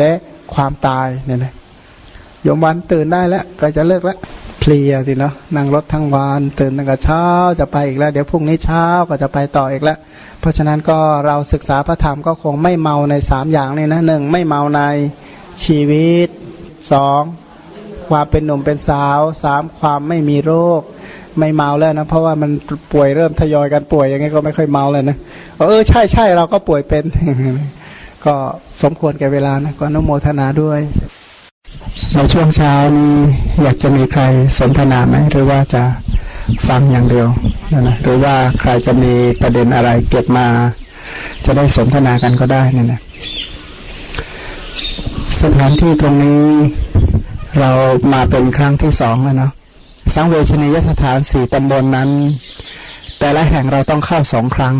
และความตายเนี่ยนะยมวันตื่นได้แล้วก็จะเลิกแล้วเพลียสิเนาะนั่งรถทั้งวันตื่นตั้งแต่เช้าจะไปอีกแล้ว เดี๋ยวพรุ่งนี้เช้าก็จะไปต่ออีกแล้ว เพราะฉะนั้นก็เราศึกษาพระธรรมก็คงไม่เมาในสามอย่างนี่นะหนึ่งไม่เมาในชีวิตสองความเป็นหนุ่มเป็นสาวสามความไม่มีโรค ไม่เมาแล้วนะ เพราะว่ามันป่วยเริ่มทยอยกันป่วยอย่างงี้ก็ไม่ค่อยเมาเลยนะเออใช่ใช่เราก็ป่วยเป็น ก็สมควรแก่เวลานะก็นุโมทนาด้วย ในช่วงเช้านี้อยากจะมีใครสนทนาไหมหรือว่าจะฟังอย่างเดียวนะหรือว่าใครจะมีประเด็นอะไรเก็บมา จะได้สนทนากันก็ได้นี่นะสถานที่ตรงนี้เรามาเป็นครั้งที่สองแล้วเนาะสังเวชนียสถานสี่ตำบลนนั้น แต่ละแห่งเราต้องเข้าสองครั้ง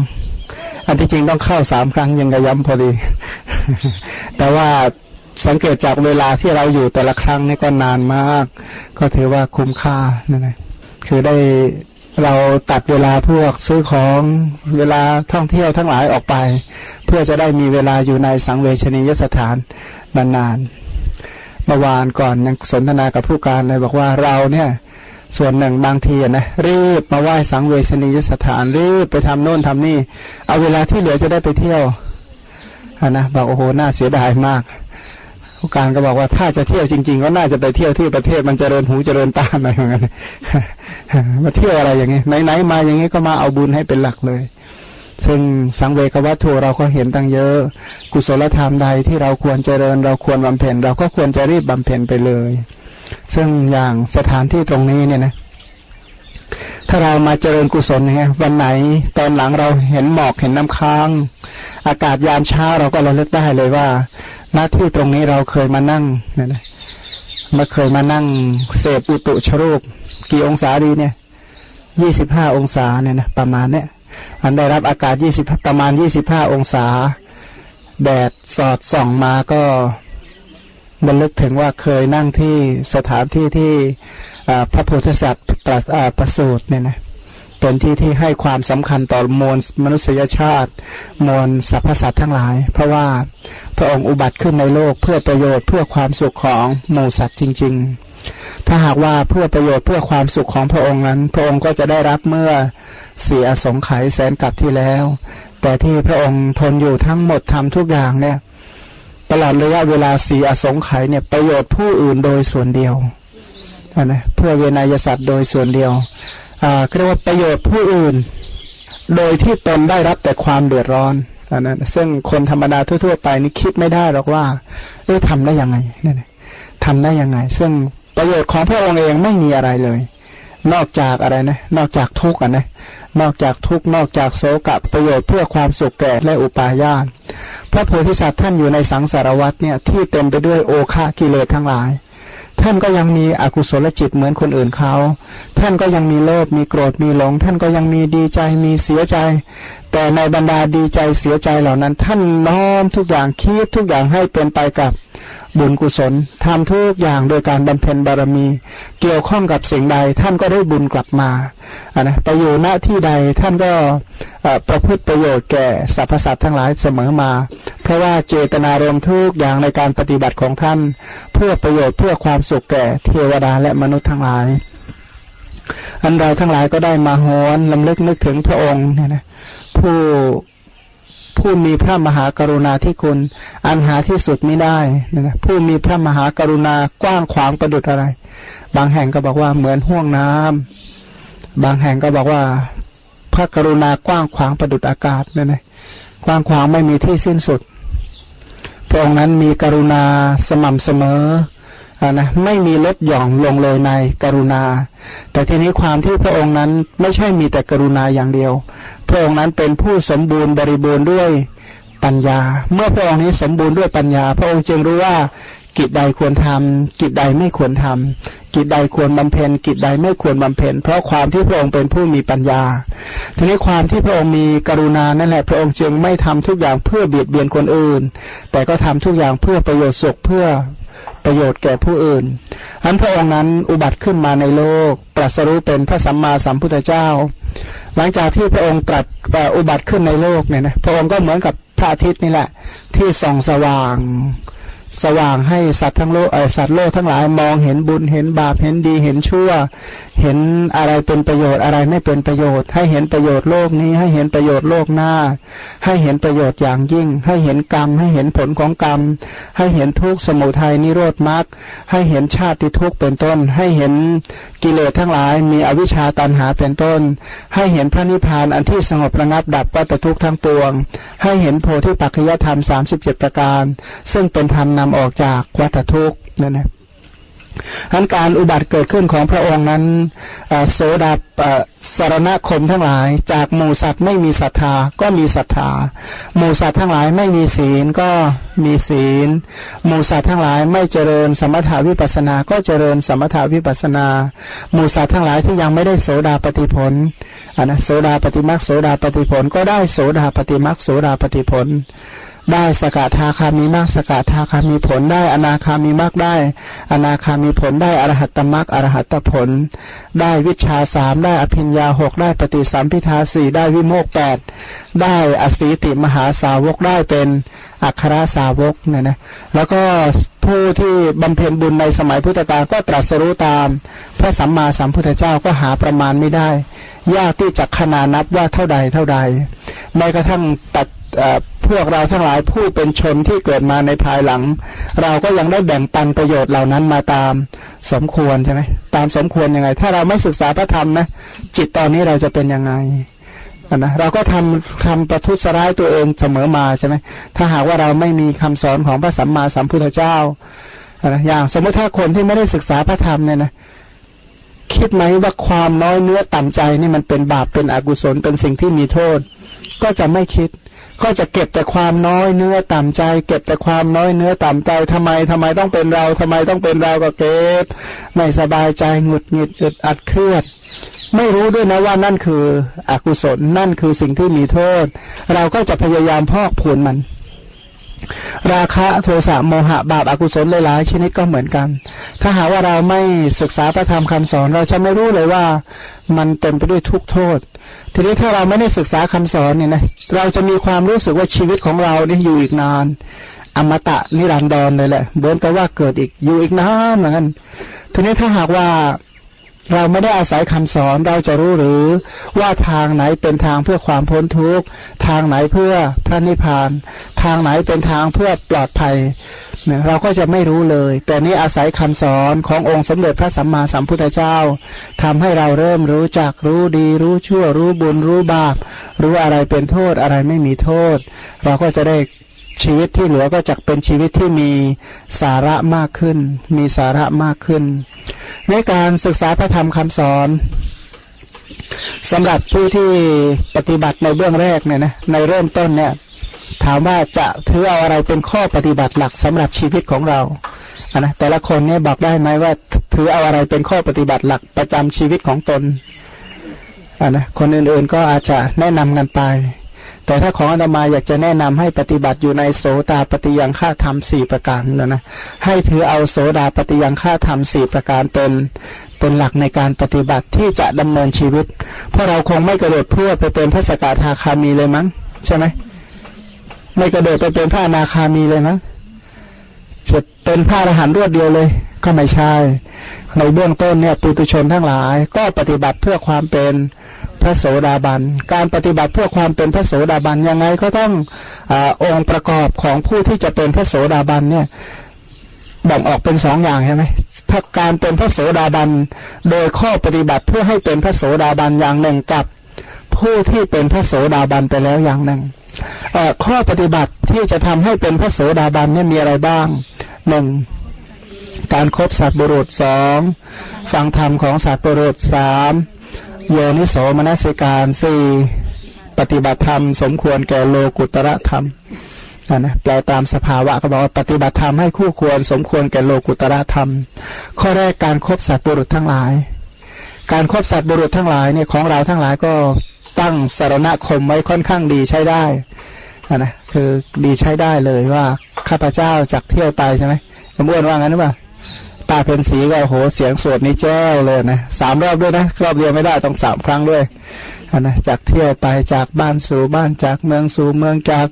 อันที่จริงต้องเข้าสามครั้งยังกระย้ำพอดี แต่ว่าสังเกตจากเวลาที่เราอยู่แต่ละครั้งนี่ก็นานมาก ก็ถือว่าคุ้มค่านั่นแหละคือได้เราตัดเวลาพวกซื้อของเวลาท่องเที่ยวทั้งหลายออกไป เพื่อจะได้มีเวลาอยู่ในสังเวชนียสถานนานๆเมื่อวานก่อนยังสนทนากับผู้การเลยบอกว่าเราเนี่ย ส่วนหนึ่งบางทีนะรีบมาไหว้สังเวชนียสถานรีบไปทำโน่นทำนี่ เอาเวลาที่เหลือจะได้ไปเที่ยว นะบอกโอ้โหน่าเสียดายมากผู้การก็บอกว่าถ้าจะเที่ยวจริง ๆ ก็น่าจะไปเที่ยวที่ประเทศมันเจริญหูเจริญตาอะไรอย่างเงี้ยมาเที่ยวอะไรอย่างเงี้ยไหนๆมาอย่างเงี้ยก็มาเอาบุญให้เป็นหลักเลย ซึ่งสังเวกวัตถุเราก็เห็นตั้งเยอะ กุศลธรรมใดที่เราควรเจริญ เราควรบำเพ็ญเราก็ควรจะรีบบำเพ็ญไปเลย ซึ่งอย่างสถานที่ตรงนี้เนี่ยนะถ้าเรามาเจริญกุศลเนี่ยวันไหนตอนหลังเราเห็นหมอกเห็นน้ำค้าง อากาศยามเช้าเราก็ระลึกได้เลยว่า หน้าที่ตรงนี้เราเคยมานั่งเนี่ยนะมาเคยมานั่งเสพอุตุชรูป กี่องศาดีเนี่ยยี่สิบห้าองศาเนี่ยนะประมาณเนี้ยอันได้รับอากาศยี่สิบประมาณยี่สิบห้าองศา แดดสอดส่องมาก็บรรลึกถึงว่าเคยนั่งที่สถานที่ที่พระโพธิสัตว์ประประสูตรเนี่ยนะ เป็นที่ที่ให้ความสำคัญต่อมวลมนุษยชาติ มวลสรรพสัตว์ทั้งหลาย เพราะว่าพระองค์อุบัติขึ้นในโลกเพื่อประโยชน์เพื่อความสุขของหมู่สัตว์จริง ๆ ถ้าหากว่าเพื่อประโยชน์เพื่อความสุขของพระองค์นั้น พระองค์ก็จะได้รับเมื่อเสียสงไขยแสนกลับที่แล้ว แต่ที่พระองค์ทนอยู่ทั้งหมดทำทุกอย่างเนี่ยตลอดระยะเวลาสีอสงไขยเนี่ยประโยชน์ผู้อื่นโดยส่วนเดียวนะเพื่อเวนยสัตว์โดยส่วนเดียว เรียกว่าประโยชน์ผู้อื่น โดยที่ตนได้รับแต่ความเดือดร้อนอันนั้นซึ่งคนธรรมดาทั่ว ๆ ไปนี่คิดไม่ได้หรอกว่าเอ๊ะทำได้ยังไงเนี่นทำได้ยังไง ซึ่งประโยชน์ของพระองค์เองไม่มีอะไรเลย นอกจากอะไรนะ นอกจากทุกข์อะนะ นอกจากทุกข์นอกจากโศกับประโยชน์เพื่อความสุขแก่และอุปาญาตพระโพธิสัตว์ท่านอยู่ในสังสารวัฏเนี่ยที่เต็มไปด้วยโอคากิเลสทั้งหลาย ท่านก็ยังมีอกุศลจิตเหมือนคนอื่นเขา ท่านก็ยังมีโลภ มีโกรธ มีหลง ท่านก็ยังมีดีใจ มีเสียใจ แต่ในบรรดาดีใจเสียใจเหล่านั้น ท่านน้อมทุกอย่างคิดทุกอย่างให้เป็นไปกับ บุญกุศลทำทุกอย่างโดยการบำเพ็ญบารมี เกี่ยวข้องกับสิ่งใด ท่านก็ได้บุญกลับมาอ่านะไปอยู่ณที่ใดท่านก็ประพฤติประโยชน์แก่สรรพสัตว์ทั้งหลายเสมอมา เพราะว่าเจตนารมทุกอย่างในการปฏิบัติของท่าน เพื่อประโยชน์เพื่อความสุขแก่เทวดาและมนุษย์ทั้งหลายอันเราทั้งหลายก็ได้มาหอนลำลึกนึกถึงพระองค์เนี่ยนะผู้ ผู้มีพระมหากรุณาธิคุณ อันหาที่สุดไม่ได้นะผู้มีพระมหากรุณากว้างขวางประดุดอะไร บางแห่งก็บอกว่าเหมือนห่วงน้ำบางแห่งก็บอกว่า พระกรุณากว้างขวางประดุดอากาศนั่นเองกว้างขวางไม่มีที่สิ้นสุดพระองค์นั้นมีกรุณาสม่ำเสมอ นะไม่มีลดหย่อนลงเลยในกรุณา แต่ทีนี้ความที่พระองค์นั้นไม่ใช่มีแต่กรุณาอย่างเดียว พระองค์นั้นเป็นผู้สมบูรณ์บริบูรณ์ด้วยปัญญา เมื่อพระองค์นี้สมบูรณ์ด้วยปัญญา พระองค์จึงรู้ว่ากิจใดควรทำกิจใดไม่ควรทำกิจใดควรบำเพ็ญ กิจใดไม่ควรบำเพ็ญ เพราะความที่พระองค์เป็นผู้มีปัญญา ทีนี้ความที่พระองค์มีกรุณานั่นแหละ พระองค์จึงไม่ทำทุกอย่างเพื่อเบียดเบียนคนอื่น แต่ก็ทำทุกอย่างเพื่อประโยชน์สุขเพื่อ ประโยชน์แก่ผู้อื่นอันพระองค์นั้นอุบัติขึ้นมาในโลกตรัสรู้เป็นพระสัมมาสัมพุทธเจ้า หลังจากที่พระองค์ตรัสอุบัติขึ้นในโลกเนี่ยนะพระองค์ก็เหมือนกับพระอาทิตย์นี่แหละ ที่ส่องสว่าง สว่างให้สัตว์ทั้งโลกไอสัตว์โลกทั้งหลายมองเห็นบุญเห็นบาปเห็นดีเห็นชั่วเห็นอะไรเป็นประโยชน์อะไรไม่เป็นประโยชน์ ให้เห็นประโยชน์โลกนี้ ให้เห็นประโยชน์โลกหน้า ให้เห็นประโยชน์อย่างยิ่ง ให้เห็นกรรม ให้เห็นผลของกรรม ให้เห็นทุกข์สมุทัยนิโรธมรรคให้เห็นชาติทุกข์เป็นต้น ให้เห็นกิเลสทั้งหลาย มีอวิชชาตันหาเป็นต้น ให้เห็นพระนิพพานอันที่สงบระงับดับวัตทุกข์ทั้งปวง ให้เห็นโพธิปัจจยธรรมสามสิบเจ็ดประการ ซึ่งเป็นธรรมนำออกจากวัฏทุกข์นั่นนะ อันการอุบัติเกิดขึ้นของพระองค์นั้นโสดาสารณคมทั้งหลาย จากหมู่สัตว์ไม่มีศรัทธาก็มีศรัทธาหมู่สัตว์ทั้งหลายไม่มีศีลก็มีศีลหมู่สัตว์ทั้งหลายไม่เจริญสมถาวิปัสนา ก็เจริญสมถาวิปัสนาหมู่สัตว์ทั้งหลายที่ยังไม่ได้โสดาปฏิผลอันนะโสดาปฏิมักโสดาปฏิผลก็ได้โสดาปฏิมักโสดาปฏิผล ได้สกทาคามีมากสกทาคามีผลได้ อนาคามีมากได้ อนาคามีผลได้อรหัตตมรรคอรหัตตผล ได้วิชาสามได้อภิญญาหกได้ปฏิสัมพิทาสี่ได้วิโมกแปดได้อสีติมหาสาวกได้เป็นอัครสาวกเนี่ยนะแล้วก็ผู้ที่บำเพ็ญบุญในสมัยพุทธกาลก็ตรัสรู้ตาม พระสัมมาสัมพุทธเจ้าก็หาประมาณไม่ได้ ยากที่จะขนานับว่าเท่าใดเท่าใดแม้กระทั่งตัด พวกเราทั้งหลายผู้เป็นชนที่เกิดมาในภายหลัง เราก็ยังได้แบ่งปันประโยชน์เหล่านั้นมาตามสมควรใช่ไหมตามสมควรยังไง ถ้าเราไม่ศึกษาพระธรรมนะจิตตอนนี้เราจะเป็นยังไงนะเราก็ทำทำประทุษร้ายตัวเองเสมอมาใช่ไหมถ้าหากว่าเราไม่มีคำสอนของพระสัมมาสัมพุทธเจ้านะอย่างสมมติถ้าคนที่ไม่ได้ศึกษาพระธรรมเนี่ยนะคิดไหมว่าความน้อยเนื้อต่ำใจนี่มันเป็นบาปเป็นอกุศลเป็นสิ่งที่มีโทษ ก็จะไม่คิด ก็จะเก็บแต่ความน้อยเนื้อต่ำใจ เก็บแต่ความน้อยเนื้อต่ำใจทำไมทำไมต้องเป็นเราทำไมต้องเป็นเราก็เก็บไม่สบายใจหงุดหงิดอึดอัดเครียด ไม่รู้ด้วยนะว่านั่นคืออกุศลนั่นคือสิ่งที่มีโทษ เราก็จะพยายามพอกพูนมัน ราคะโทสะโมหะบาปอากุศลหลายๆชนิดก็เหมือนกัน ถ้าหากว่าเราไม่ศึกษาพระธรรมคำสอน เราจะไม่รู้เลยว่ามันเต็มไปด้วยทุกโทษ ทีนี้ถ้าเราไม่ได้ศึกษาคำสอนเนี่ยนะเราจะมีความรู้สึกว่าชีวิตของเราเนี่ยอยู่อีกนาน อมตะนิรันดรเลยแหละเบินก็ว่าเกิดอีกอยู่อีกนานเหมือนกันทีนี้ถ้าหากว่า เราไม่ได้อาศัยคำสอนเราจะรู้หรือว่าทางไหนเป็นทางเพื่อความพ้นทุกข์ทางไหนเพื่อพระนิพพาน ทางไหนเป็นทางเพื่อปลอดภัยเนี่ยเราก็จะไม่รู้เลย แต่นี้อาศัยคำสอนขององค์สมเด็จพระสัมมาสัมพุทธเจ้าทำให้เราเริ่มรู้จักรู้ดีรู้ชั่วรู้บุญรู้บาป รู้อะไรเป็นโทษอะไรไม่มีโทษ เราก็จะได้ ชีวิตที่เหลือก็จะเป็นชีวิตที่มีสาระมากขึ้น มีสาระมากขึ้น ในการศึกษาพระธรรมคำสอนสำหรับผู้ที่ปฏิบัติในเบื้องแรกเนี่ยนะในเริ่มต้นเนี่ย ถามว่าจะถือเอาอะไรเป็นข้อปฏิบัติหลักสำหรับชีวิตของเราอะนะแต่ละคนเนี่ยบอกได้ไหมว่า ถือเอาอะไรเป็นข้อปฏิบัติหลักประจำชีวิตของตนอะนะคนอื่นๆก็อาจจะแนะนำกันไป แต่ถ้าของอาตมาอยากจะแนะนำให้ปฏิบัติอยู่ในโสตาปฏิยังฆ่าธรรมสี่ประการนะนะให้ถือเอาโสดาปฏิยังฆ่าธรรมสี่ประการเป็นเป็นหลักในการปฏิบัติที่จะดำเนินชีวิต เพราะเราคงไม่กระโดดพูดไปเป็นพระสกทาคามีเลยมั้งใช่ไหมไม่กระโดดไปเป็นพระอนาคามีเลยนะจะเป็นพระอรหันต์รวดเดียวเลย ก็ไม่ใช่ ในเบื้องต้นเนี่ยปุตุชนทั้งหลาย ก็ปฏิบัติเพื่อความเป็นพระโสดาบัน การปฏิบัติเพื่อความเป็นพระโสดาบันยังไงก็ต้องอองค์ประกอบของผู้ที่จะเป็นพระโสดาบันเนี่ยแบ่งออกเป็นสองอย่างใช่ไหมถ้าการเป็นพระโสดาบัน โดยข้อปฏิบัติเพื่อให้เป็นพระโสดาบันอย่างหนึ่งกับผู้ที่เป็นพระโสดาบันไปแล้วอย่างหนึ่งข้อปฏิบัติที่จะทำให้เป็นพระโสดาบันเนี่ยมีอะไรบ้างหนึ่ง การครบสัตว์บุรุษสองฟังธรรมของสัตว์บุรุษสามโยนิโสมนสิการสี่ปฏิบัติธรรมสมควรแก่โลกุตระธรรมนะแปลตามสภาวะก็บอกว่าปฏิบัติธรรมให้คู่ควร สมควรแก่โลกุตระธรรม ข้อแรกการครบสัตว์บุรุษทั้งหลาย การครบสัตว์บุรุษทั้งหลายเนี่ยของเราทั้งหลายก็ตั้งสารณคมไว้ค่อนข้างดีใช้ได้นะคือดีใช้ได้เลยว่าข้าพเจ้าจากเที่ยวไปใช่ไหมสมมติว่างั้นหรือเปล่า ตาเป็นสีก็โหเสียงสวดนี่แจ้วเลยนะสามรอบด้วยนะรอบเดียวไม่ได้ต้องสามครั้งด้วยนะจากเที่ยวไปจากบ้านสู่บ้านจากเมืองสู่เมืองจาก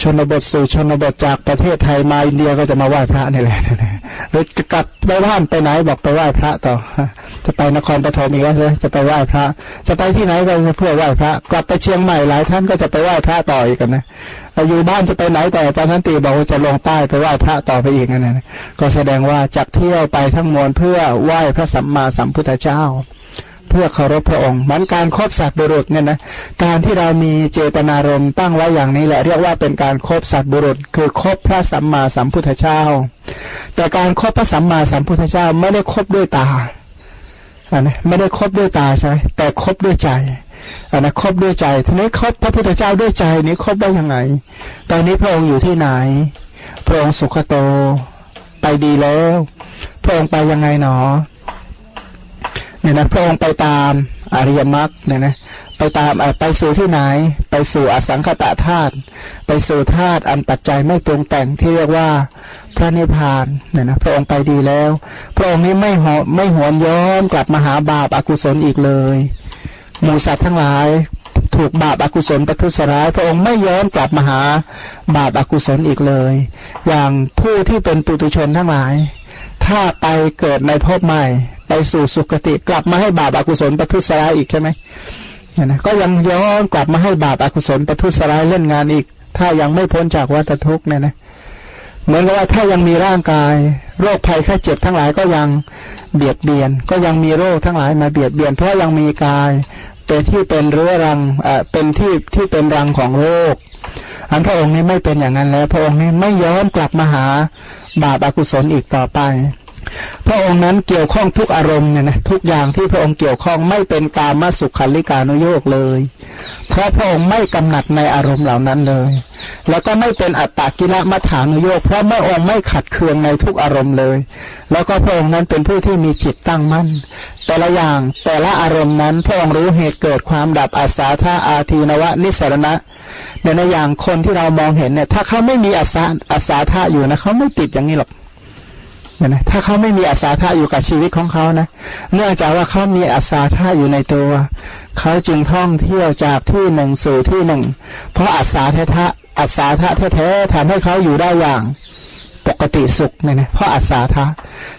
ชนบทสู่ชนบทจากประเทศไทยมาอินเดียก็จะมาไหว้พระนี่แหละหรือกลับไปบ้านไปไหนบอกไปไหว้พระต่อ จะไปนครปฐมอีกแล้วใช่จะไปไหว้พระ จะไปที่ไหนก็เพื่อไหว้พระ กลับไปเชียงใหม่หลายท่านก็จะไปไหว้พระต่ออีกกันนะอยู่บ้านจะไปไหนแต่อาจารย์สันติบอกว่าจะลงใต้ไปไหว้พระต่อไปอีกนั่นนะก็แสดงว่าจากเที่ยวไปทั้งมวลเพื่อไหว้พระสัมมาสัมพุทธเจ้า เพื่อเคารพพระองค์มันการครบสัตว์บุรุษเนี่ยนะการที่เรามีเจตนารมณ์ตั้งไว้อย่างนี้แหละ เรียกว่าเป็นการครบสัตว์บุรุษ คือครบพระสัมมาสัมพุทธเจ้า แต่การครบพระสัมมาสัมพุทธเจ้าไม่ได้ครบด้วยตาอันนะไม่ได้ครบด้วยตาใช่ไหมแต่ครบด้วยใจอันนะครบด้วยใจทีนี้ครบพระพุทธเจ้าด้วยใจนี้ครบได้ยังไง ตอนนี้พระองค์อยู่ที่ไหน พระองค์สุขโต ไปดีแล้ว พระองค์ไปยังไงหนอ เนี่ยนะพระองค์ไปตามอริยมรรคเนี่ยนะไปตามไปสู่ที่ไหน ไปสู่อสังขตะธาตุไปสู่ธาตุอันปัจจัยไม่ปรุงแต่งที่เรียกว่าพระนิพพานเนี่ยนะพระองค์ไปดีแล้ว พระองค์นี้ไม่หอไม่หวนย้อนกลับมาหาบาปอากุศลอีกเลยหมูสัตว์ทั้งหลายถูกบาปอากุศลประทุษร้าย พระองค์ไม่ย้อนกลับมาหาบาปอากุศลอีกเลย อย่างผู้ที่เป็นปุตุชนทั้งหลาย ถ้าไปเกิดในภพใหม่ ไปสู่สุคติ กลับมาให้บาปอากุศลประทุษร้ายอีกใช่ไหมนะก็ยังย้อนกลับมาให้บาปอากุศลประทุษร้ายเล่นงานอีก ถ้ายังไม่พ้นจากวัฏทุกข์เนี่ยนะเหมือนกับว่าถ้ายังมีร่างกาย โรคภัยแค่เจ็บทั้งหลายก็ยังเบียดเบียน ก็ยังมีโรคทั้งหลายมาเบียดเบียน เพราะยังมีกายเป็นที่เป็นเรื้อรังอ่าเป็นที่ที่เป็นรังของโรคอันพระองค์นี้ไม่เป็นอย่างนั้นแล้ว พระองค์นี้ไม่ย้อนกลับมาหาบาปอากุศลอีกต่อไป พระองค์นั้นเกี่ยวข้องทุกอารมณ์เนี่ยนะทุกอย่างที่พระองค์เกี่ยวข้องไม่เป็นการมาสุขันลิกานุโยกเลย เพราะพระองค์ไม่กำหนัดในอารมณ์เหล่านั้นเลย แล้วก็ไม่เป็นอัตตกิละมัฐานุโยกเพราะพระองค์ไม่ขัดเคืองในทุกอารมณ์เลย แล้วก็พระองค์นั้นเป็นผู้ที่มีจิตตั้งมั่น แต่ละอย่างแต่ละอารมณ์นั้นพระองค์รู้เหตุเกิดความดับอาสาธาอาทีนวะนิสรณะในอย่างคนที่เรามองเห็นเนี่ย ถ้าเขาไม่มีอาสาอาสาธาอยู่นะเขาไม่ติดอย่างนี้หรอก นะถ้าเขาไม่มีอาสาท่าอยู่กับชีวิตของเขานะเนื่องจากว่าเขามีอาสาท่าอยู่ในตัว เขาจึงท่องเที่ยวจากที่หนึ่งสู่ที่หนึ่ง เพราะอาสาแท้ะอาสาท่าแท้ๆทำให้เขาอยู่ได้อย่างปกติสุขเนี่ยนะเพราะอาสาท่า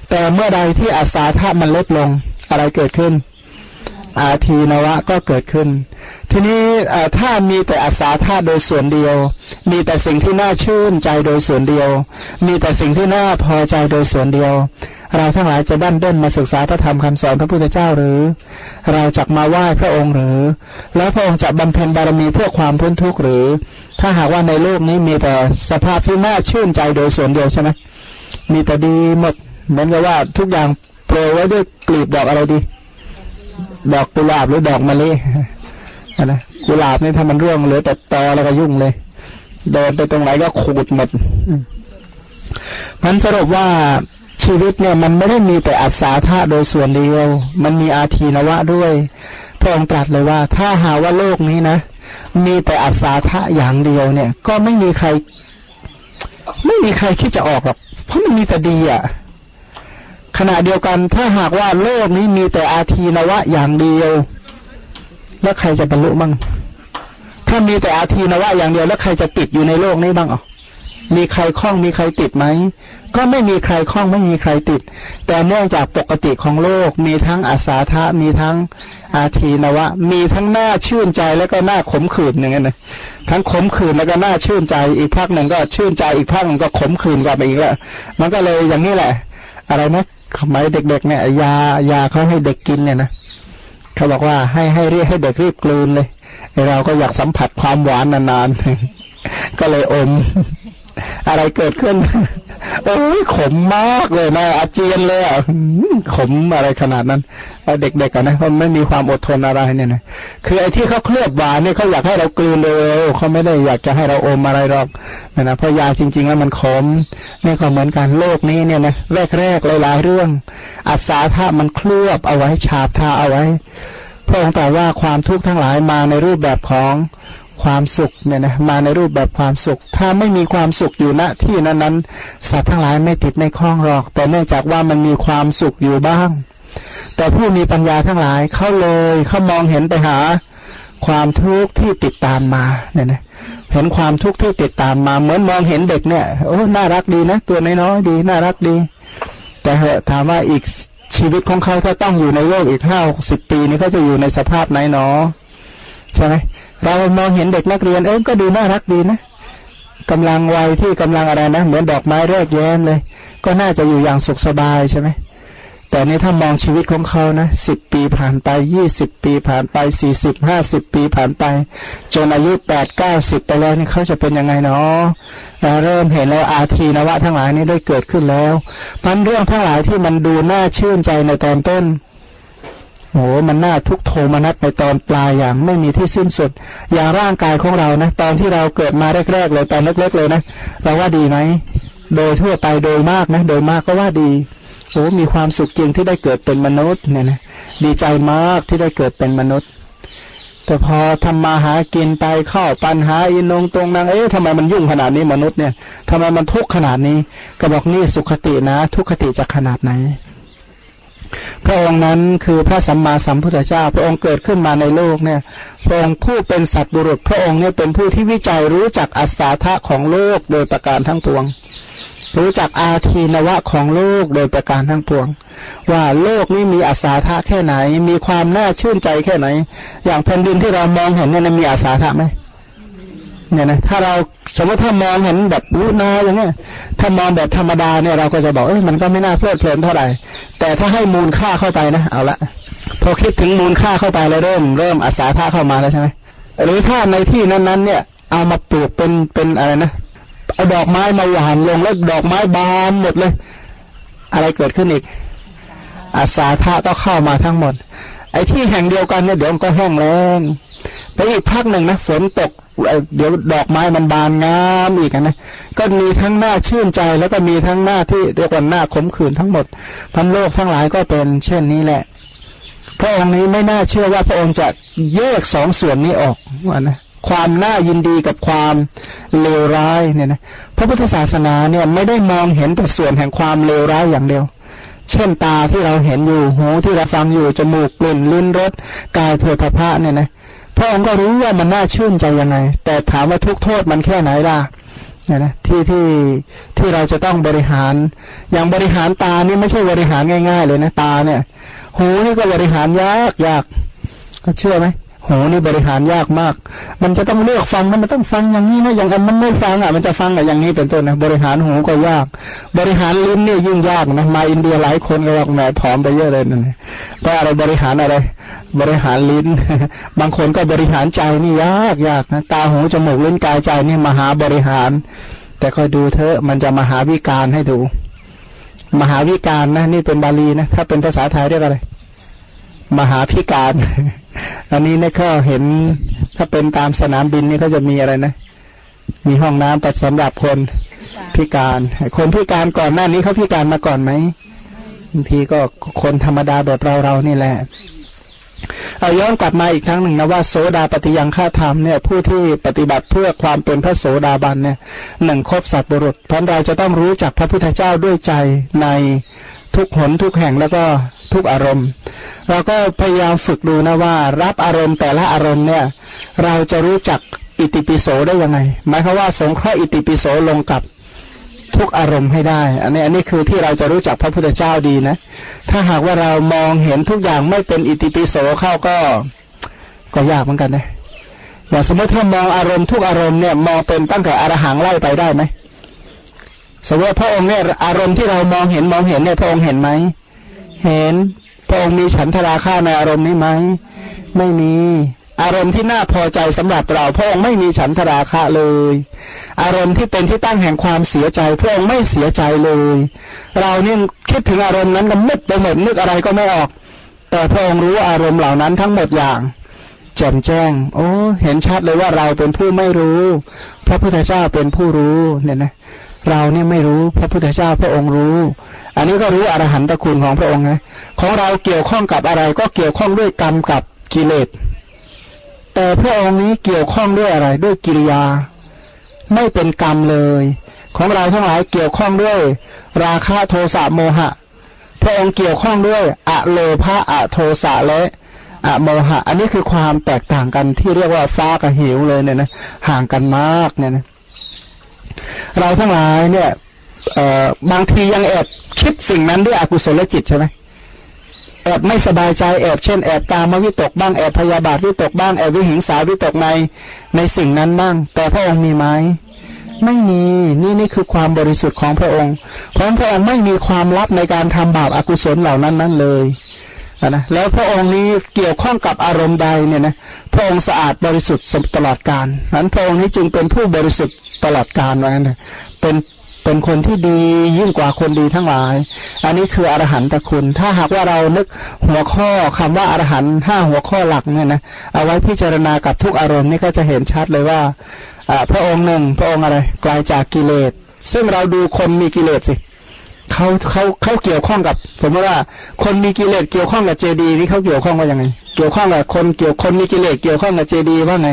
แต่เมื่อใดที่อาสาท่ามันลดลงอะไรเกิดขึ้น อาทีนวะก็เกิดขึ้น ทีนี้ถ้ามีแต่อาสาธาโดยส่วนเดียว มีแต่สิ่งที่น่าชื่นใจโดยส่วนเดียว มีแต่สิ่งที่น่าพอใจโดยส่วนเดียว เราทั้งหลายจะดันเด่นมาศึกษาพระธรรมคำสอนพระพุทธเจ้าหรือ เราจะมาไหว้พระองค์หรือ แล้วพระองค์จะบำเพ็ญบารมีเพื่อความพ้นทุกข์หรือ ถ้าหากว่าในโลกนี้มีแต่สภาพที่น่าชื่นใจโดยส่วนเดียวใช่ไหมมีแต่ดีหมดเหมือนกับว่าทุกอย่างโปรยไว้ด้วยกลีบดอกอะไรดี ดอกกุหลาบหรือดอกมะลินะกุหลาบนี่ถ้ามันร่วงเหลือแต่ตอแล้วก็ยุ่งเลยเดินไปตรงไหนก็ขูดหมดมันสรุปว่าชีวิตเนี่ย มันไม่ได้มีแต่อัศาธาโดยส่วนเดียว มันมีอาทีนวะด้วยพระองค์ตรัสเลยว่า ถ้าหาว่าโลกนี้นะมีแต่อัศาธาอย่างเดียวเนี่ย ก็ไม่มีใคร ไม่มีใครที่จะออกหรอกเพราะมันมีแต่ดีอะ ขณะเดียวกันถ้าหากว่าโลกนี้มีแต่อาทีนวะอย่างเดียว แล้วใครจะบรรลุบ้าง ถ้ามีแต่อาทีนวะอย่างเดียว แล้วใครจะติดอยู่ในโลกนี้บ้างอ๋อมีใครคล้องมีใครติดไหม ก็ไม่มีใครคล้องไม่มีใครติด แต่เนื่องจากปกติของโลก มีทั้งอาสาทะมีทั้งอาทีนวะ มีทั้งหน้าชื่นใจแล้วก็หน้าขมขื่นอย่างเงี้ยนะทั้งขมขื่นแล้วก็หน้าชื่นใจ อีกภาคหนึ่งก็ชื่นใจอีกภาคหนึ่งก็ขมขื่นกว่าไปอีกแล้วมันก็เลยอย่างนี้แหละ อะไรนะ สมัยเด็กๆเนี่ยยายาเขาให้เด็กกินเนี่ยนะเขาบอกว่าให้ให้เรียกให้เด็กรีบกลืนเลยเราก็อยากสัมผัสความหวานนานๆก็เลยอม อะไรเกิดขึ้น โอ้ยขมมากเลยนะอาเจียนเลยอะขมอะไรขนาดนั้นเด็กๆกันนะเขาไม่มีความอดทนอะไรเนี่ยนะคือไอ้ที่เขาเคลือบหวานเนี่ยเขาอยากให้เรากลืนเร็วเขาไม่ได้อยากจะให้เราอมอะไรหรอกนะเพราะยาจริง ๆ แล้วมันขมนี่ก็เหมือนกันโลกนี้เนี่ยนะแรกๆหลายๆเรื่องอาสาธามันเคลือบเอาไว้ฉาบทาเอาไว้พระองค์ตรัสว่าความทุกข์ทั้งหลายมาในรูปแบบของ ความสุขเนี่ยนะมาในรูปแบบความสุข ถ้าไม่มีความสุขอยู่ณที่นั้นนั้นสัตว์ทั้งหลายไม่ติดในข้องหรอก แต่เนื่องจากว่ามันมีความสุขอยู่บ้าง แต่ผู้มีปัญญาทั้งหลายเข้าเลยเขามองเห็นไปหาความทุกข์ที่ติดตามมาเนี่ยนะเห็นความทุกข์ที่ติดตามมา เหมือนมองเห็นเด็กเนี่ยโอ้น่ารักดีนะ ตัวน้อยๆดีน่ารักดี แต่เหอะถามว่าอีกชีวิตของเขาถ้าต้องอยู่ในโลกอีกห้าสิบปีนี้เขาจะอยู่ในสภาพไหนเนาะใช่ไหม เรามองเห็นเด็กนักเรียนเอ้ก็ดูน่ารักดีนะกำลังวัยที่กำลังอะไรนะ เหมือนดอกไม้แรกแย้มเลย ก็น่าจะอยู่อย่างสุขสบายใช่ไหมแต่นี่ถ้ามองชีวิตของเขานะสิบปีผ่านไปยี่สิบปีผ่านไปสี่สิบห้าสิบปีผ่านไป จนอายุแปดเก้าสิบไปแล้วนี่เขาจะเป็นยังไงเนาะเราเริ่มเห็นแล้วอาทีนวะทั้งหลายนี้ได้เกิดขึ้นแล้วพันเรื่องทั้งหลายที่มันดูน่าชื่นใจในตอนต้น โอ้มันน่าทุกโทมนัสในตอนปลายอย่างไม่มีที่สิ้นสุด อย่างร่างกายของเรานะ ตอนที่เราเกิดมาแรกๆเลยตอนเล็กๆเลยนะเราว่าดีไหมโดยทั่วไปโดยมากนะ โดยมากก็ว่าดีโอ้มีความสุขจริงที่ได้เกิดเป็นมนุษย์เนี่ยนะดีใจมากที่ได้เกิดเป็นมนุษย์ แต่พอทำมาหากินไปเข้าปัญหาอินงตรงนางเอ๊ะทำไมมันยุ่งขนาดนี้มนุษย์เนี่ยทำไมมันทุกข์ขนาดนี้ ก็บอกนี่สุขตินะ ทุกขติจะขนาดไหน พระองค์นั้นคือพระสัมมาสัมพุทธเจ้า พระองค์เกิดขึ้นมาในโลกเนี่ย พระองค์ผู้เป็นสัตว์บุรุษ พระองค์เนี่ยเป็นผู้ที่วิจัยรู้จักอัศธาของโลกโดยประการทั้งปวง รู้จักอาทีนวะของโลกโดยประการทั้งปวง ว่าโลกนี้มีอาสาทะแค่ไหน มีความน่าชื่นใจแค่ไหน อย่างแผ่นดินที่เรามองเห็นเนี่ยมีอาสาทะไหม เนี่ยนะถ้าเราสมมติถ้ามองเห็นแบบรู้นาอย่างเงี้ยถ้ามองแบบธรรมดาเนี่ยเราก็จะบอกเอ้ยมันก็ไม่น่าเพลิดเพลินเท่าไหร่ แต่ถ้าให้มูลค่าเข้าไปนะเอาละพอคิดถึงมูลค่าเข้าไปแล้วเริ่มเริ่มอาสาทะเข้ามาแล้วใช่ไหมหรือถ้าในที่นั้นๆเนี่ย เอามาปลูกเป็นเป็นอะไรนะเอาดอกไม้มาหวานลงแล้วดอกไม้บานหมดเลย อะไรเกิดขึ้นอีก อาสาธาต้องเข้ามาทั้งหมด ไอ้ที่แห่งเดียวกันเนี่ยเดี๋ยวมันก็แห้งแล้ง ไปอีกพักหนึ่งนะฝนตกเดี๋ยวดอกไม้มันบานงามอีกนะก็มีทั้งหน้าชื่นใจแล้วก็มีทั้งหน้าที่เรียกว่าหน้าขมขื่นทั้งหมดพันโลกทั้งหลายก็เป็นเช่นนี้แหละพระองค์นี้ไม่น่าเชื่อว่าพระองค์จะแยกสองส่วนนี้ออกว่านะความน่ายินดีกับความเลวร้ายเนี่ยนะพระพุทธศาสนาเนี่ยไม่ได้มองเห็นแต่ส่วนแห่งความเลวร้ายอย่างเดียว เช่นตาที่เราเห็นอยู่หูที่เราฟังอยู่จมูกกลิ่นลิ้นรสกายเพื่อพระเนี่ยนะ พระองค์ก็รู้ว่ามันน่าชื่นใจยังไง แต่ถามว่าทุกโทษมันแค่ไหนล่ะเนี่ยนะที่ที่ที่เราจะต้องบริหาร อย่างบริหารตานี่ไม่ใช่บริหารง่าย ๆ เลยนะตาเนี่ย หูนี่ก็บริหารยากยากก็เชื่อไหม หูนี่บริหารยากมาก มันจะต้องเลือกฟังมันต้องฟังอย่างนี้นะอย่างอันมันไม่ฟังอะมันจะฟังแบบอย่างนี้เป็นต้นนะบริหารหูก็ยาก บริหารลิ้นนี่ยิ่งยากนะมาอินเดียหลายคนก็บอกแหมผอมไปเยอะเลยนั่นเพราะอะไรบริหารอะไร บริหารลิ้น บางคนก็บริหารใจนี่ยากยากนะตาหูจมูกลิ้นกายใจนี่มหาบริหาร แต่คอยดูเถอะมันจะมหาวิการให้ดู มหาวิการนะนี่เป็นบาลีนะถ้าเป็นภาษาไทยเรียกอะไร มหาพิการ อันนี้เนี่ยก็เห็นถ้าเป็นตามสนามบินนี่เขาจะมีอะไรนะ มีห้องน้ำแต่สำหรับคนพิการ คนพิการก่อนหน้านี้เขาพิการมาก่อนไหมบางทีก็คนธรรมดาแบบเราเรานี่แหละเอาย้อนกลับมาอีกครั้งหนึ่งนะว่าโสดาปฏิยังฆ่าธรรมเนี่ยผู้ที่ปฏิบัติเพื่อความเป็นพระโสดาบันเนี่ยหนึ่งครบสัตว์บุรุษเพราะเราจะต้องรู้จักพระพุทธเจ้าด้วยใจใน ทุกหนทุกแห่งแล้วก็ทุกอารมณ์ เราก็พยายามฝึกดูนะว่า รับอารมณ์แต่ละอารมณ์เนี่ย เราจะรู้จักอิติปิโสได้ยังไง หมายความว่าสงเคราะห์อิติปิโสลงกับทุกอารมณ์ให้ได้ อันนี้อันนี้คือที่เราจะรู้จักพระพุทธเจ้าดีนะ ถ้าหากว่าเรามองเห็นทุกอย่างไม่เป็นอิติปิโสเข้าก็ก็ยากเหมือนกันนะอย่างสมมติถ้ามองอารมณ์ทุกอารมณ์เนี่ยมองเป็นตั้งแต่อรหังไล่ไปได้ไหม สมมติพระองค์เนี่ยอารมณ์ที่เรามองเห็นมองเห็นเนี่ยพระองค์เห็นไหม เห็น พระองค์มีฉันทราค่าในอารมณ์นี้ไหม ไม่มี อารมณ์ที่น่าพอใจสำหรับเรา พระองค์ไม่มีฉันทราคะเลย อารมณ์ที่เป็นที่ตั้งแห่งความเสียใจ พระองค์ไม่เสียใจเลย เราเนี่ยคิดถึงอารมณ์นั้นก็มึดไปหมดนึกอะไรก็ไม่ออก แต่พระองค์รู้อารมณ์เหล่านั้นทั้งหมดอย่างแจ่มแจ้ง โอ้ เห็นชัดเลยว่าเราเป็นผู้ไม่รู้ พระพุทธเจ้าเป็นผู้รู้ เนี่ยนะ เราเนี่ยไม่รู้พระพุทธเจ้าพระองค์รู้ อันนี้ก็รู้อรหันตคุณของพระองค์นะของเราเกี่ยวข้องกับอะไรก็เกี่ยวข้องด้วยกรรมกับกิเลส แต่พระองค์นี้เกี่ยวข้องด้วยอะไร ด้วยกิริยา ไม่เป็นกรรมเลย ของเราทั้งหลายเกี่ยวข้องด้วย ราคะโทสะโมหะ พระองค์เกี่ยวข้องด้วยอะโลภะอะโทสะและอะโมหะ อันนี้คือความแตกต่างกันที่เรียกว่าฟ้ากับหิวเลยเนี่ยนะห่างกันมากเนี่ยนะ เราทั้งหลายเนี่ยเอ่อบางทียังแอบคิดสิ่งนั้นด้วยอกุศลจิตใช่ไหมแอบไม่สบายใจแอบเช่นแอบตามมาวิตกบ้างแอบพยาบาทวิตกบ้างแอบวิหิงสาวิตกในในสิ่งนั้นบ้าง แต่พระองค์มีไหมไม่มีนี่นี่คือความบริสุทธิ์ของพระองค์ เพราะพระองค์ไม่มีความลับในการทำบาปอากุศลเหล่านั้นนั้นเลยนะแล้วพระองค์นี้เกี่ยวข้องกับอารมณ์ใดเนี่ยนะพระองค์สะอาดบริสุทธิ์ตลอดกาลนั้นพระองค์นี้จึงเป็นผู้บริสุทธิ์ ตลอดกาลว่างั้นเป็นเป็นคนที่ดียิ่งกว่าคนดีทั้งหลาย อันนี้คืออรหันตคุณ ถ้าหากว่าเรานึกหัวข้อคำว่าอรหันห้าหัวข้อหลักเนี่ยนะ เอาไว้พิจารณากับทุกอารมณ์นี่ก็จะเห็นชัดเลยว่าพระองค์หนึ่ง พระองค์อะไรไกลาจากกิเลส ซึ่งเราดูคนมีกิเลสสิเขาเขาเขาเกี่ยวข้องกับ สมมติว่า คนมีกิเลสเกี่ยวข้องกับเจดีย์นี่เขาเกี่ยวข้องว่ายังไง เกี่ยวข้องกับคนเกี่ยวคนมีกิเลสเกี่ยวข้องกับเจดีย์ว่าไง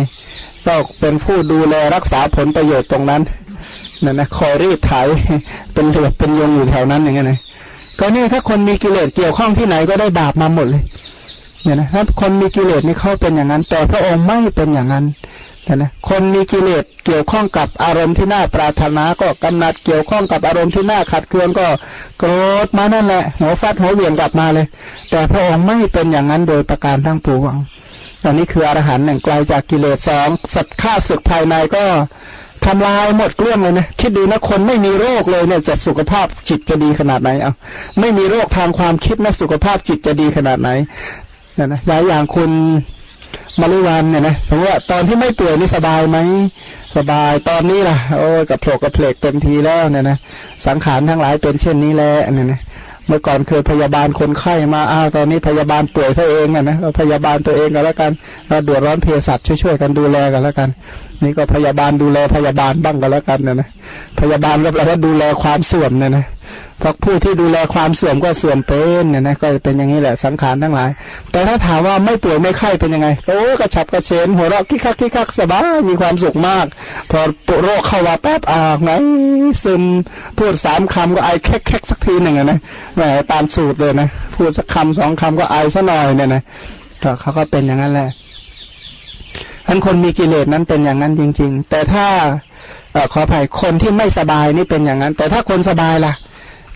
ก็เป็นผู้ดูแลรักษาผลประโยชน์ตรงนั้นนั่นนะคอยรีดไถเป็นเหลือบเป็นยุงอยู่แถวนั้นอย่างเงี้ยนะก็นี่ถ้าคนมีกิเลสเกี่ยวข้องที่ไหนก็ได้บาปมาหมดเลย เนี่ยนะถ้าคนมีกิเลสนี่เขาเป็นอย่างนั้น แต่พระองค์ไม่เป็นอย่างนั้นนะคนมีกิเลสเกี่ยวข้องกับอารมณ์ที่น่าปรารถนาก็กำหนัดเกี่ยวข้องกับอารมณ์ที่น่าขัดเคืองก็โกรธมานั่นแหละหัวฟาดหัวเหวี่ยงกลับมาเลย แต่พระองค์ไม่เป็นอย่างนั้นโดยประการทั้งปวง อันนี้คืออรหันต์หนึ่งไกลจากกิเลสสองสัตว์ฆ่าศึกภายในก็ทำลายหมดเกลี้ยงเลยนะคิดดูนะคนไม่มีโรคเลยเนี่ยจะสุขภาพจิตจะดีขนาดไหนเอาไม่มีโรคทางความคิดนะสุขภาพจิตจะดีขนาดไหนนะนะหลายอย่างคุณมาริวันเนี่ยนะสมมติว่าตอนที่ไม่ป่วยนี่สบายไหมสบายตอนนี้ล่ะ โอ้ยกับโผลกกับเพลกเต็มทีแล้วเนี่ยนะสังขารทั้งหลายเป็นเช่นนี้แล้วเนี่ยนะ เมื่อก่อนเคยพยาบาลคนไข้มาอ้าวตอนนี้พยาบาลป่วยตัวเองนะนะพยาบาลตัวเองกันแล้วกันเราเดือดร้อนเภสัชช่วยๆกันดูแลกันแล้วกัน นี่ก็พยาบาลดูแลพยาบาลบ้างกันแล้วกันเนี่ยนะพยาบาลก็แปลว่าดูแลความเสื่อมเนี่ยนะ พราะผู้ที่ดูแลความเสื่อมก็เสื่อมเป็นเนี่ยนะก็เป็นอย่างนี้แหละสังขารทั้งหลาย แต่ถ้าถามว่าไม่ป่วยไม่ไข้เป็นยังไงโอ้กระฉับกระเฉนหัวเราะคิกคักคิกคักสบายมีความสุขมาก พอปโรคเข้ามาแป๊บอ่าไงซึมพูดสามคำก็ไอแคกแคกสักทีหนึ่งนะแหมตามสูตรเลยนะพูดสักคำสองคำก็ไอซะหน่อยเนี่ยนะก็เขาก็เป็นอย่างนั้นแหละท่านคนมีกิเลสนั้นเป็นอย่างนั้นจริง ๆ แต่ถ้าขออภัยคนที่ไม่สบายนี่เป็นอย่างนั้น แต่ถ้าคนสบายล่ะ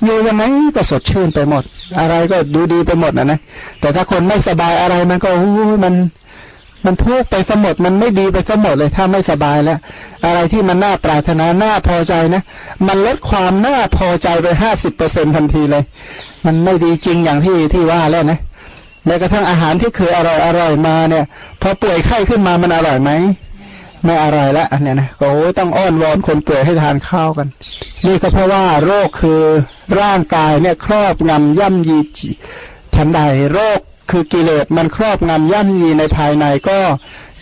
อยู่ยังไงก็สดชื่นไปหมด อะไรก็ดูดีไปหมดนะนะแต่ถ้าคนไม่สบายอะไรมันก็มันมันทุกข์ไปสมดมันไม่ดีไปสมดเลยถ้าไม่สบายแล้ว อะไรที่มันน่าปรารถนาน่าพอใจนะ มันลดความน่าพอใจไปห้าสิบเปอร์เซ็นทันทีเลย มันไม่ดีจริงอย่างที่ที่ว่าแล้วนะแม้กระทั่งอาหารที่เคยอร่อยอร่อยมาเนี่ย พอป่วยไข้ขึ้นมามันอร่อยไหม ไม่อร่อยแล้วอันเนี้ยนะก็ต้องอ้อนวอนคนป่วยให้ทานข้าวกัน นี่ก็เพราะว่าโรคคือร่างกายเนี่ยครอบงำย่ำยีทันใดโรคคือกิเลสมันครอบงำย่ำยีในภายในก็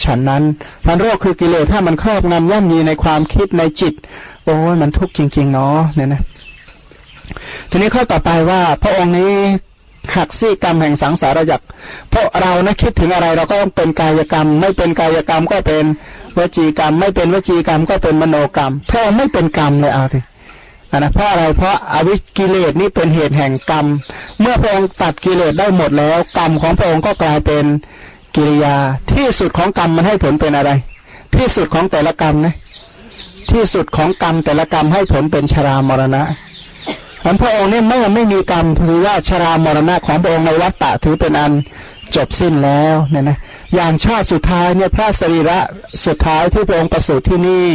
ฉันนั้นพันโรคคือกิเลสถ้ามันครอบงำย่ำยีในความคิดในจิต โอ้ยมันทุกข์จริงๆเนาะเนี่ยนะทีนี้ข้อต่อไปว่าพระองค์นี้หักซี่กรรมแห่งสังสารวัฏเพราะเรานะคิดถึงอะไรเราก็ต้องเป็นกายกรรม ไม่เป็นกายกรรมก็เป็น วจีกรรม ไม่เป็นวจีกรรมก็เป็นมโนกรรมพระองค์ไม่เป็นกรรมเลยเอาทีอันนะเพราะอะไรเพราะอวิกิเลสนี้เป็นเหตุแห่งกรรม เมื่อพระองค์ตัดกิเลสได้หมดแล้ว กรรมของพระองค์ก็กลายเป็นกิริยา ที่สุดของกรรมมันให้ผลเป็นอะไร ที่สุดของแต่ละกรรมนะที่สุดของกรรมแต่ละกรรมให้ผลเป็นชรามรณะอันพระองค์เนี่ยไม่ไม่มีกรรมถือว่าชรามรณะของพระองค์ในวัฏฏะถือเป็นอันจบสิ้นแล้วเนี่ยนะ อย่างชาติสุดท้ายเนี่ยพระสรีระสุดท้ายที่พระองค์ประสูติที่นี่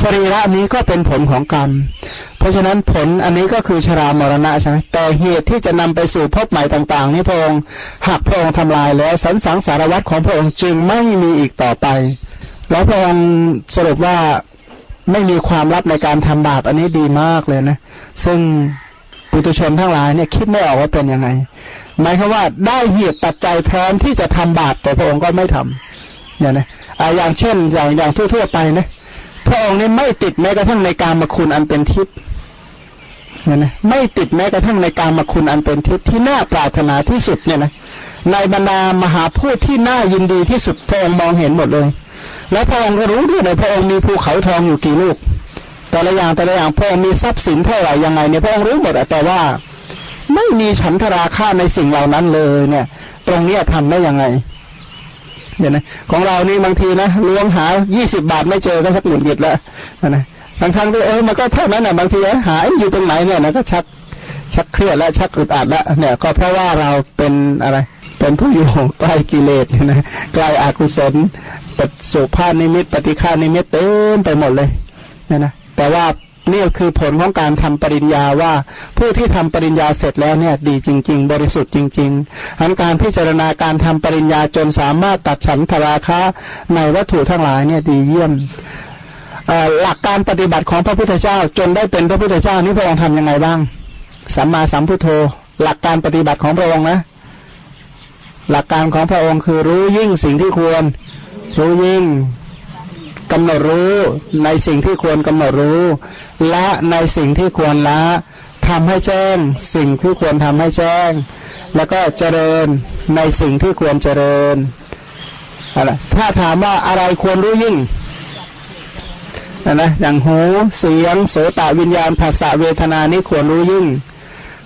สรีระนี้ก็เป็นผลของกรรม เพราะฉะนั้นผลอันนี้ก็คือชรามรณะใช่ไหมแต่เหตุที่จะนำไปสู่พบใหม่ต่างๆ นี่พระองค์หักพระองค์ทำลายแล้วสันสังสารวัตรของพระองค์จึงไม่มีอีกต่อไป แล้วพระองค์สรุปว่าไม่มีความลับในการทำบาปอันนี้ดีมากเลยนะ ซึ่งปุถุชนทั้งหลายเนี่ยคิดไม่ออกว่าเป็นยังไง หมายควาว่าได้เหตุปัจจัยพร้อมที่จะทำบาปแต่พระองค์ก็ไม่ทำเนี่ยนะออย่างเช่นอย่างอย่างทั่วๆไปนะพระองค์นี่ไม่ติดแม้กระทั่งในการมาคุณอันเป็นทิพย์เนี่ยนะไม่ติดแม้กระทั่งในการมาคุณอันเป็นทิพย์ที่น่าปรารถนาที่สุดเนี่ยนะในบรรดามหาพูดที่น่ายินดีที่สุดพระองค์มองเห็นหมดเลย แล้วพระองค์ก็รู้ด้วยในพระองค์มีภูเขาทองอยู่กี่ลูกแต่ละอย่างแต่ละอย่างพระองค์มีทรัพย์สินเท่าไหร่ยังไงเนี่ยพระองค์รู้หมดแต่ว่า ไม่มีฉันทราคะในสิ่งเหล่านั้นเลย เนี่ย ตรงนี้ทำได้ยังไงเห็นไหมของเรานี่บางทีนะล้วงหายี่สิบาทไม่เจอก็สักหมุนหงิดแล้วนะบางครั้งก็เออมันก็เท่านั้นนะบางทีหาอยู่ตรงไหนเนี่ยนะก็ชักชักเครียดและชักอึดอัดแล้วเนี่ย ก็เพราะว่าเราเป็นอะไร เป็นผู้อยู่ใกล้กิเลสนะใกล้อกุศลปสุภาพนิมิตปฏิฆานิมิตเต็มไปหมดเลยเนี่ยนะแต่ว่า นี่คือผลของการทำปริญญาว่าผู้ที่ทำปริญญาเสร็จแล้วเนี่ยดีจริง ๆ บริสุทธิ์จริงๆอันการพิจารณาการทำปริญญาจนสามารถตัดฉันทราคะในวัตถุทั้งหลายเนี่ยดีเยี่ยมหลักการปฏิบัติของพระพุทธเจ้าจนได้เป็นพระพุทธเจ้านี่พระองค์ทำยังไงบ้าง สัมมาสัมพุทโธ หลักการปฏิบัติของพระองค์นะ หลักการของพระองค์คือรู้ยิ่งสิ่งที่ควร รู้ยิ่ง กำหนดรู้ในสิ่งที่ควรกำหนดรู้ละในสิ่งที่ควรละทำให้แจ้ง สิ่งที่ควรทำให้แจ้ง แล้วก็เจริญในสิ่งที่ควรเจริญอะไรถ้าถามว่าอะไรควรรู้ยิ่งนะอย่างหูเสียงโสตวิญญาณภาษาเวทนานี้ควรรู้ยิ่ง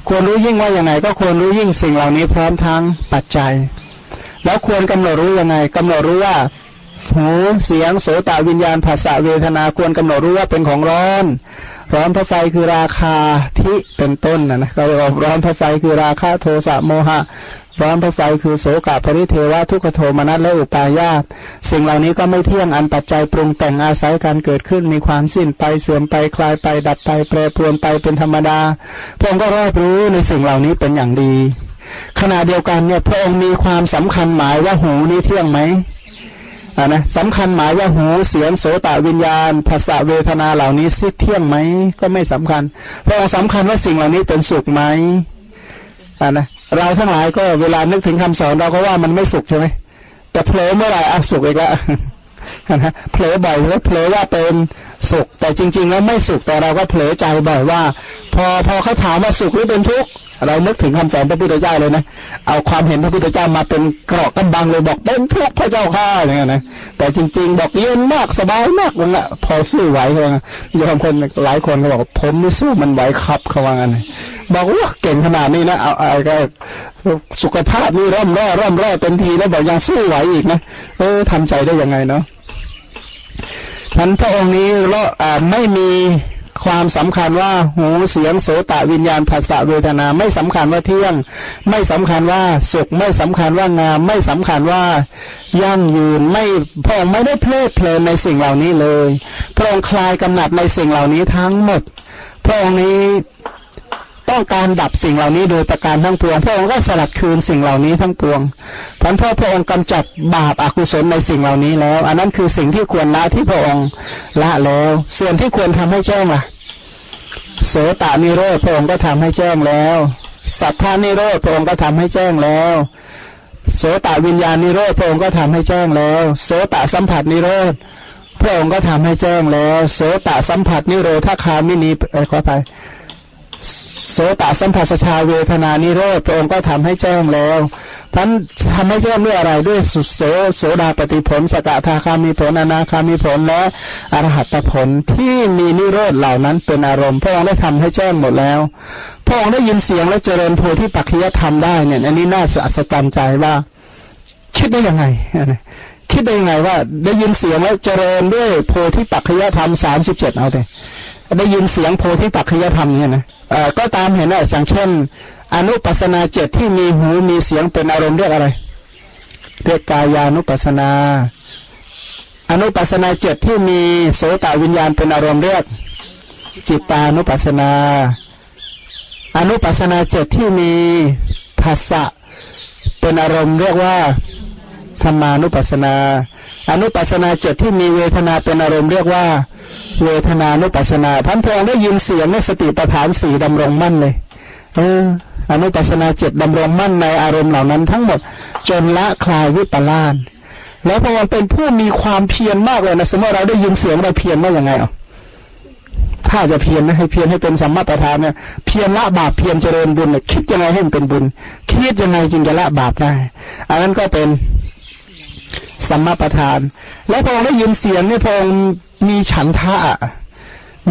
ควรรู้ยิ่งว่าอย่างไงก็ควรรู้ยิ่งสิ่งเหล่านี้พร้อมทั้งปัจจัย แล้วควรกำหนดรู้ยังไงกำหนดรู้ว่า หูเสียงโสตวิญญาณภาษาเวทนาควรกำหนดรู้ว่าเป็นของร้อน ร้อนพระไฟคือราคาทิเป็นต้นนะนะก็ร้อนพระไฟคือราคาโทสะโมหะ ร้อนพระไฟคือโสกะปริเทวะทุกขโทมนัสและอุปาญาตสิ่งเหล่านี้ก็ไม่เที่ยงอันปัจจัยปรุงแต่งอาศัยการเกิดขึ้นมีความสิ้นไปเสื่อมไปคลายไปดับไปแปรปรวนไปเป็นธรรมดาพระองค์ก็รอบรู้ในสิ่งเหล่านี้เป็นอย่างดี ขณะเดียวกันเนี่ยพระองค์มีความสำคัญหมายว่าหูนี้เที่ยงไหม อ่านะสำคัญหมายว่าหูเสียงโสตวิญญาณภาษาเวทนาเหล่านี้สิ้เที่ยงไหมก็ไม่สำคัญ เพราะสำคัญว่าสิ่งเหล่านี้เป็นสุขไหมอ่านะเราทั้งหลายก็เวลานึกถึงคำสอนเราก็ว่ามันไม่สุขใช่ไหมแต่เผลอเมื่อไหร่อะสุขอีกแล้วนะเผลอบ่อยแล้วเผลอว่าเป็นสุข แต่จริง ๆ แล้วไม่สุขแต่เราก็เผลอใจบ่อยว่า พอพอเขาถามว่าสุขหรือเป็นทุกข์ เรานึกถึงคำสอนพระพุทธเจ้าเลยนะเอาความเห็นพระพุทธเจ้ามาเป็นกรอกกำบังเลยบอกเป็นทุกข์พระเจ้าข้าอะไรเงี้ยนะแต่จริง ๆ บอกเย็นมากสบายมากเลยอะพอสู้ไหวเขาโยมคนหลายคนก็บอกผมไม่สู้มันไหวครับเขาว่างั้นบอกว่าเก่งขนาดนี้นะเอาอะไรก็สุขภาพนี่ร่ำร่อร่ำร่อเต็มทีแล้วบอกยังสู้ไหวอีกนะเออทำใจได้ยังไงเนาะท่านพระองค์นี้เราไม่มี ความสำคัญว่าหูเสียงโสตวิญญาณภาษาเวทนา ไม่สำคัญว่าเที่ยง ไม่สำคัญว่าสุขไม่สำคัญว่างาม ไม่สำคัญว่ายั่งยืนไม่พระองค์ไม่ได้เพลิดเพลินในสิ่งเหล่านี้เลย พระองค์คลายกำหนัดในสิ่งเหล่านี้ทั้งหมด พระองค์นี้ ต้องการดับสิ่งเหล่านี้โดยประการทั้งปวง พระองค์ก็สลัดคืนสิ่งเหล่านี้ทั้งปวงพันพ่อพระองค์กำจัดบาปอากุศลในสิ่งเหล่านี้แล้ว อันนั้นคือสิ่งที่ควรละที่พระองค์ละแล้ว ส่วนที่ควรทำให้แจ้งล่ะ โสตานิโรธพระองค์ก็ทำให้แจ้งแล้วสัทธานิโรธพระองค์ก็ทำให้แจ้งแล้วโสตวิญญาณนิโรธพระองค์ก็ทำให้แจ้งแล้ว โสตสัมผัสนิโรธพระองค์ก็ทำให้แจ้งแล้ว โสตสัมผัสนิโรธคามินีเออขอไป โสตสัมผัสชาเวทนานิโรธพระองค์ก็ทำให้แจ้งแล้วท่านทำให้แจ้งด้วยอะไรด้วยสุโสโสดาปฏิผลสกทาคามีผลอนาคามีผลและอรหัตผลที่มีนิโรธเหล่านั้นเป็นอารมณ์พระองค์ได้ทำให้แจ้งหมดแล้ว พระองค์ได้ยินเสียงและเจริญโพธิปัจจยธรรมได้เนี่ย อันนี้น่าอัศจรรย์ใจว่าคิดได้ยังไงคิดได้ยังไงว่าได้ยินเสียงแล้วเจริญด้วยโพธิปัจจยธรรมสามสิบเจ็ดเอาเถ ได้ยินเสียงโพธิปัจจยธรรมเนี่ยนะเอ่อก็ตามเห็นได้อย่างเช่น อนุปัสนาเจ็ดที่มีหูมีเสียงเป็นอารมณ์เรียกอะไร เรียกกายานุปัสนา อนุปัสนาเจ็ดที่มีโสตวิญญาณเป็นอารมณ์เรียก จิตตานุปัสนา อนุปัสนาเจ็ดที่มีภาษะเป็นอารมณ์เรียกว่าธรรมานุปัสนา อนุปัสนาเจ็ดที่มีเวทนาเป็นอารมณ์เรียกว่า เวทนานุปัสนาท่านพองได้ยินเสียงในสติปัฏฐานสี่ดำรงมั่นเลย เอออนุปัสนาเจ็ดดำรงมั่นในอารมณ์เหล่านั้นทั้งหมด จนละคลายวิปลาสแล้วพองค์เป็นผู้มีความเพียรมากเลยนะสมมติเราได้ยินเสียงเราเพียรว่าอย่างไงอะถ้าจะเพียรนะให้เพียรให้เป็นสัมมาประธานเนี่ยเพียรละบาปเพียรเจริญบุญเนี่ยคิดยังไงให้มันเป็นบุญ คิดยังไงจึงจะละบาปได้ อันนั้นก็เป็น สัมมาประธาน แล้วพอได้ยินเสียงเนี่ยพระองค์มีฉันทะ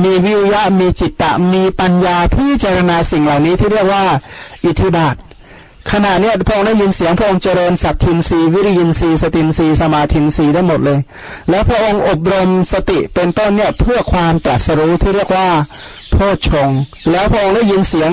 มีวิวยะมีจิตตะ มีปัญญาพิจารณาสิ่งเหล่านี้ที่เรียกว่า อิทธิบาทขณะเนี้ยพระองค์ได้ยินเสียงพระองค์เจริญสัตทินรีวิริยินรีสตินรีสมาธินรีได้หมดเลย แล้วพระองค์อบรมสติเป็นต้นเนี่ยเพื่อความตรัสรู้ที่เรียกว่าโพชฌงแล้วพระองค์ได้ยินเสียง